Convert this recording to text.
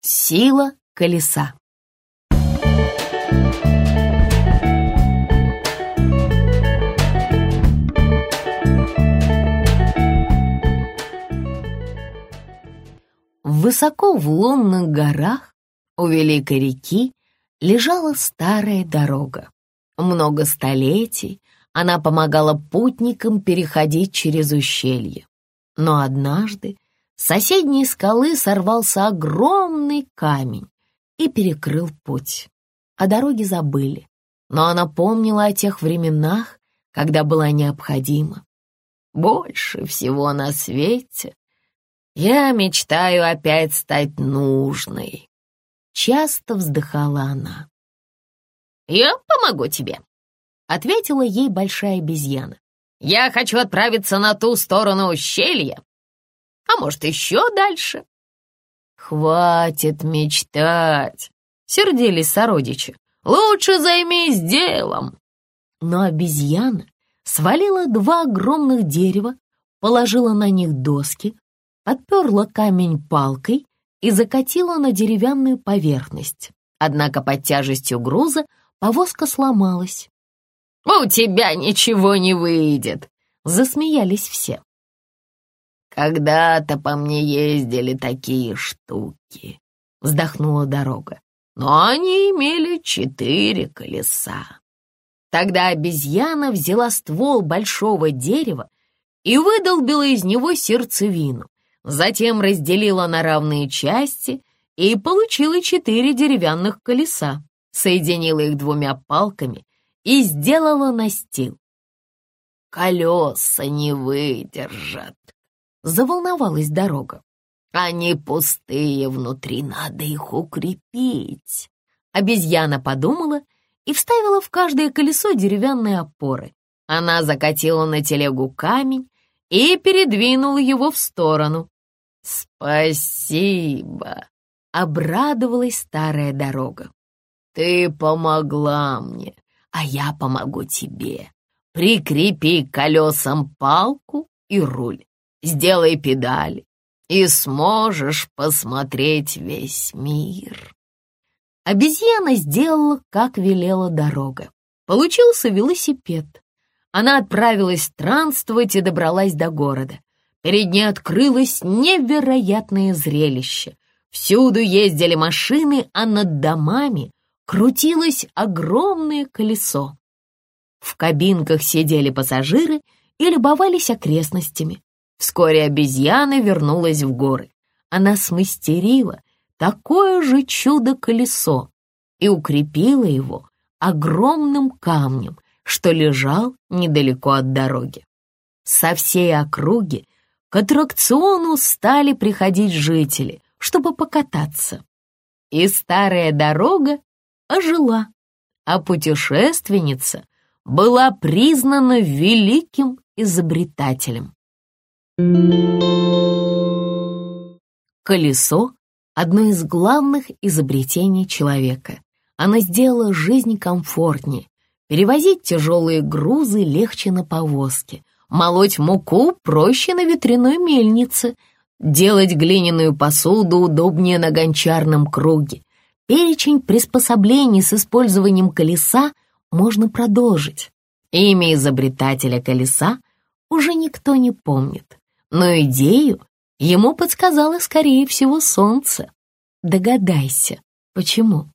Сила колеса. Высоко в лунных горах у Великой реки лежала старая дорога. Много столетий она помогала путникам переходить через ущелье. Но однажды с соседней скалы сорвался огромный камень и перекрыл путь. О дороге забыли, но она помнила о тех временах, когда была необходима. Больше всего на свете я мечтаю опять стать нужной. Часто вздыхала она. «Я помогу тебе», — ответила ей большая обезьяна. «Я хочу отправиться на ту сторону ущелья, а может, еще дальше». «Хватит мечтать», — сердились сородичи. «Лучше займись делом». Но обезьяна свалила два огромных дерева, положила на них доски, отперла камень палкой и закатила на деревянную поверхность. Однако под тяжестью груза повозка сломалась. «У тебя ничего не выйдет!» — засмеялись все. «Когда-то по мне ездили такие штуки», — вздохнула дорога, «но они имели четыре колеса». Тогда обезьяна взяла ствол большого дерева и выдолбила из него сердцевину, затем разделила на равные части и получила четыре деревянных колеса, соединила их двумя палками и сделала настил. «Колеса не выдержат», — заволновалась дорога. «Они пустые внутри, надо их укрепить». Обезьяна подумала и вставила в каждое колесо деревянные опоры. Она закатила на телегу камень и передвинула его в сторону. «Спасибо!» — обрадовалась старая дорога. «Ты помогла мне, а я помогу тебе. Прикрепи колесам палку и руль, сделай педали, и сможешь посмотреть весь мир». Обезьяна сделала, как велела дорога. Получился велосипед. Она отправилась странствовать и добралась до города. Перед ней открылось невероятное зрелище. Всюду ездили машины, а над домами крутилось огромное колесо. В кабинках сидели пассажиры и любовались окрестностями. Вскоре обезьяна вернулась в горы. Она смастерила такое же чудо-колесо и укрепила его огромным камнем, что лежал недалеко от дороги. Со всей округи к аттракциону стали приходить жители, чтобы покататься. И старая дорога ожила, а путешественница была признана великим изобретателем. Колесо — одно из главных изобретений человека. Оно сделало жизнь комфортнее. Перевозить тяжелые грузы легче на повозке, Молоть муку проще на ветряной мельнице, делать глиняную посуду удобнее на гончарном круге. Перечень приспособлений с использованием колеса можно продолжить. Имя изобретателя колеса уже никто не помнит, но идею ему подсказало, скорее всего, солнце. Догадайся, почему?